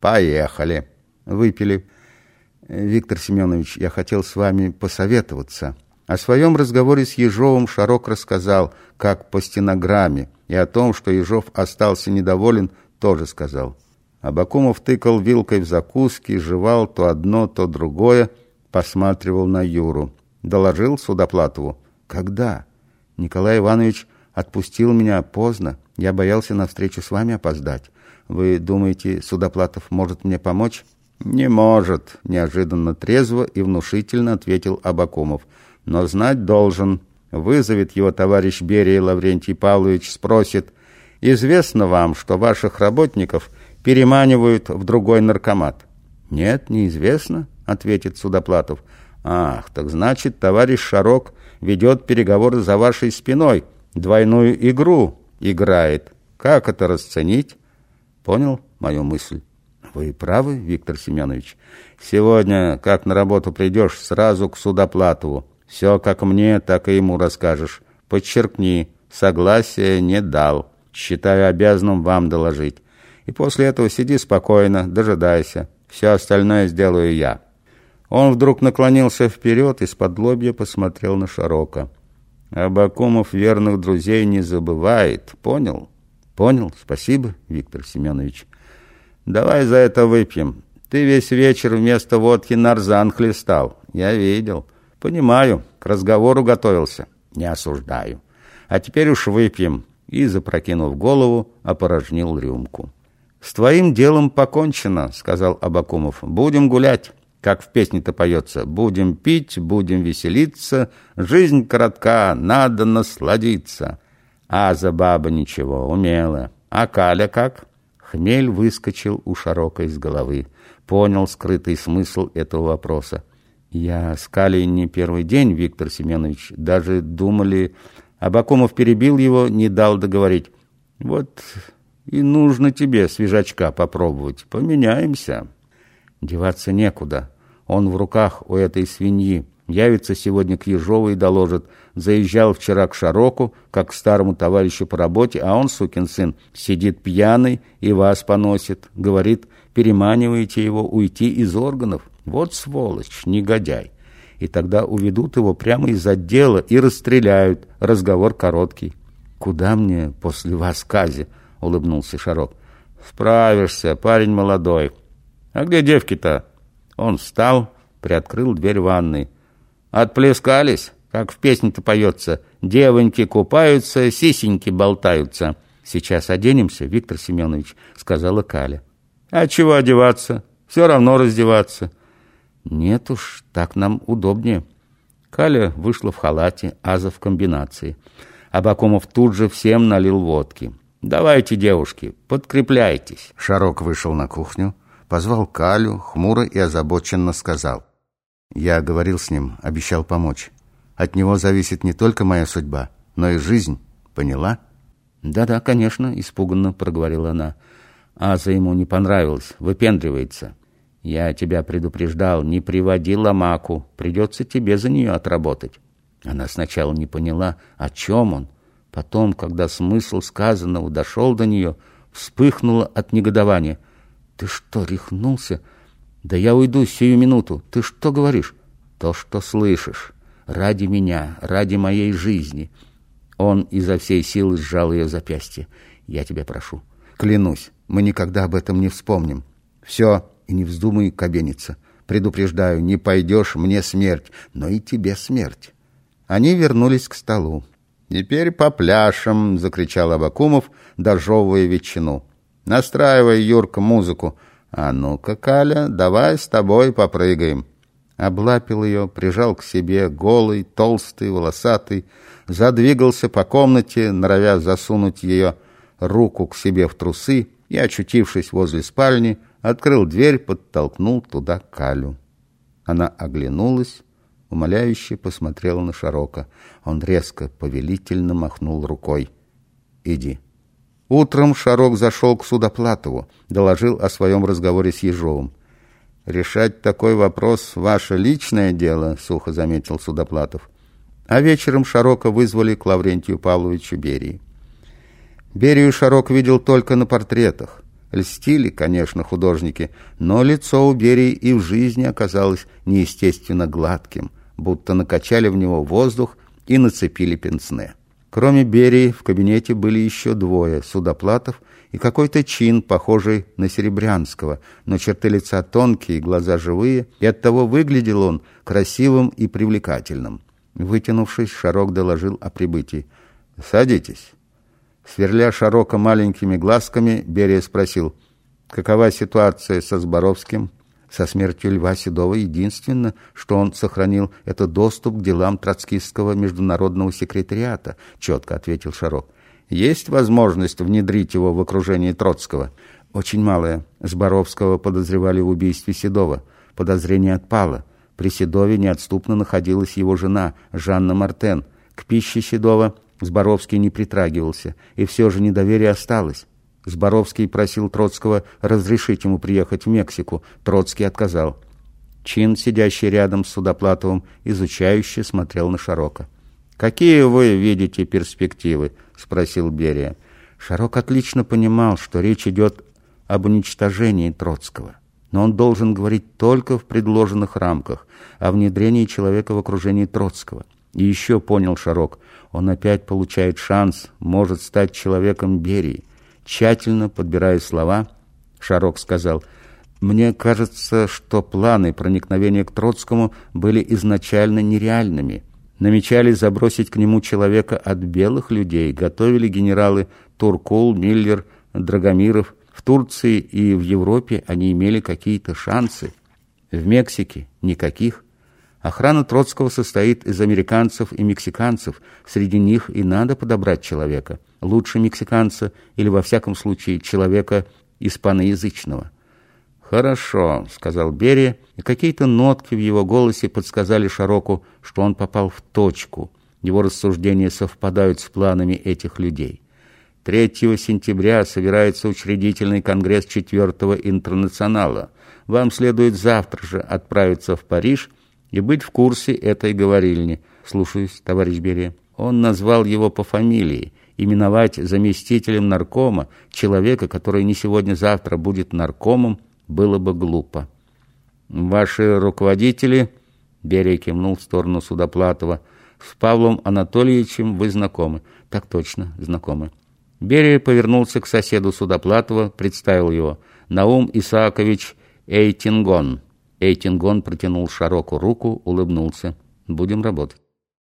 Поехали. Выпили. Виктор Семенович, я хотел с вами посоветоваться. О своем разговоре с Ежовым Шарок рассказал, как по стенограмме, и о том, что Ежов остался недоволен, тоже сказал. Абакумов тыкал вилкой в закуски, жевал то одно, то другое, посматривал на Юру. Доложил Судоплатову. «Когда?» «Николай Иванович отпустил меня поздно. Я боялся на встречу с вами опоздать. Вы думаете, Судоплатов может мне помочь?» «Не может», — неожиданно трезво и внушительно ответил Абакумов. «Но знать должен. Вызовет его товарищ Берия Лаврентий Павлович, спросит, «Известно вам, что ваших работников переманивают в другой наркомат?» «Нет, неизвестно», — ответит Судоплатов. «Ах, так значит, товарищ Шарок ведет переговоры за вашей спиной, двойную игру играет. Как это расценить?» «Понял мою мысль?» Вы правы, Виктор Семенович. Сегодня, как на работу придешь, сразу к Судоплатову. Все как мне, так и ему расскажешь. Подчеркни, согласия не дал. Считаю обязанным вам доложить. И после этого сиди спокойно, дожидайся. Все остальное сделаю я». Он вдруг наклонился вперед и с-под лобья посмотрел на Широко. «Абакумов верных друзей не забывает, понял?» «Понял, спасибо, Виктор Семенович». Давай за это выпьем. Ты весь вечер вместо водки нарзан хлестал. Я видел. Понимаю, к разговору готовился. Не осуждаю. А теперь уж выпьем. И, запрокинув голову, опорожнил рюмку. «С твоим делом покончено», — сказал Абакумов. «Будем гулять, как в песне-то поется. Будем пить, будем веселиться. Жизнь коротка, надо насладиться». А за баба ничего, умела. А Каля как?» Хмель выскочил у Шарока из головы. Понял скрытый смысл этого вопроса. «Я с Калей не первый день, Виктор Семенович. Даже думали...» Абакумов перебил его, не дал договорить. «Вот и нужно тебе свежачка попробовать. Поменяемся». Деваться некуда. Он в руках у этой свиньи. Явится сегодня к Ежову и доложит. Заезжал вчера к Шароку, как к старому товарищу по работе, а он, сукин сын, сидит пьяный и вас поносит. Говорит, переманиваете его уйти из органов. Вот сволочь, негодяй. И тогда уведут его прямо из отдела и расстреляют. Разговор короткий. «Куда мне после вас, Кази?» — улыбнулся Шарок. «Справишься, парень молодой. А где девки-то?» Он встал, приоткрыл дверь ванной. Отплескались, как в песне-то поется. Девоньки купаются, сисеньки болтаются. Сейчас оденемся, Виктор Семенович, сказала Каля. А чего одеваться? Все равно раздеваться. Нет уж, так нам удобнее. Каля вышла в халате, Аза в комбинации. Абакумов тут же всем налил водки. «Давайте, девушки, подкрепляйтесь». Шарок вышел на кухню, позвал Калю, хмуро и озабоченно сказал. Я говорил с ним, обещал помочь. От него зависит не только моя судьба, но и жизнь. Поняла? Да-да, конечно, испуганно проговорила она. Аза ему не понравилось, выпендривается. Я тебя предупреждал, не приводи ломаку, придется тебе за нее отработать. Она сначала не поняла, о чем он. Потом, когда смысл сказанного дошел до нее, вспыхнула от негодования. «Ты что, рехнулся?» «Да я уйду сию минуту. Ты что говоришь?» «То, что слышишь. Ради меня, ради моей жизни». Он изо всей силы сжал ее запястье. «Я тебя прошу. Клянусь, мы никогда об этом не вспомним. Все, и не вздумай кабениться. Предупреждаю, не пойдешь, мне смерть, но и тебе смерть». Они вернулись к столу. «Теперь по пляшам!» — закричал Абакумов, дожевывая ветчину. «Настраивай, Юрка, музыку. «А ну-ка, Каля, давай с тобой попрыгаем». Облапил ее, прижал к себе, голый, толстый, волосатый, задвигался по комнате, норовя засунуть ее руку к себе в трусы и, очутившись возле спальни, открыл дверь, подтолкнул туда Калю. Она оглянулась, умоляюще посмотрела на Шарока. Он резко, повелительно махнул рукой. «Иди». Утром Шарок зашел к Судоплатову, доложил о своем разговоре с Ежовым. «Решать такой вопрос — ваше личное дело», — сухо заметил Судоплатов. А вечером Шарока вызвали к Лаврентию Павловичу Берии. Берию Шарок видел только на портретах. Льстили, конечно, художники, но лицо у Берии и в жизни оказалось неестественно гладким, будто накачали в него воздух и нацепили пенсне. Кроме Берии в кабинете были еще двое – Судоплатов и какой-то чин, похожий на Серебрянского, но черты лица тонкие, глаза живые, и оттого выглядел он красивым и привлекательным. Вытянувшись, Шарок доложил о прибытии. «Садитесь». Сверля Шарока маленькими глазками, Берия спросил, «Какова ситуация со Зборовским?» Со смертью Льва Седова единственное, что он сохранил, это доступ к делам троцкистского международного секретариата, четко ответил Шарок. Есть возможность внедрить его в окружение Троцкого? Очень малая. Зборовского подозревали в убийстве Седова. Подозрение отпало. При Седове неотступно находилась его жена, Жанна Мартен. К пище Седова Зборовский не притрагивался, и все же недоверие осталось. Зборовский просил Троцкого разрешить ему приехать в Мексику. Троцкий отказал. Чин, сидящий рядом с Судоплатовым, изучающе смотрел на Шарока. «Какие вы видите перспективы?» — спросил Берия. Шарок отлично понимал, что речь идет об уничтожении Троцкого. Но он должен говорить только в предложенных рамках, о внедрении человека в окружении Троцкого. И еще понял Шарок, он опять получает шанс, может стать человеком Берии. Тщательно подбирая слова, Шарок сказал, «Мне кажется, что планы проникновения к Троцкому были изначально нереальными. Намечали забросить к нему человека от белых людей, готовили генералы Туркул, Миллер, Драгомиров. В Турции и в Европе они имели какие-то шансы. В Мексике никаких. Охрана Троцкого состоит из американцев и мексиканцев. Среди них и надо подобрать человека. Лучше мексиканца или, во всяком случае, человека испаноязычного. «Хорошо», — сказал Берия, и какие-то нотки в его голосе подсказали Шароку, что он попал в точку. Его рассуждения совпадают с планами этих людей. 3 сентября собирается учредительный конгресс 4-го интернационала. Вам следует завтра же отправиться в Париж и быть в курсе этой говорильни. Слушаюсь, товарищ Берия. Он назвал его по фамилии. Именовать заместителем наркома человека, который не сегодня-завтра будет наркомом, было бы глупо. Ваши руководители, Берия кивнул в сторону Судоплатова, с Павлом Анатольевичем вы знакомы. Так точно, знакомы. Берия повернулся к соседу Судоплатова, представил его. Наум Исаакович Эйтингон. Эйтингон протянул Шароку руку, улыбнулся. «Будем работать».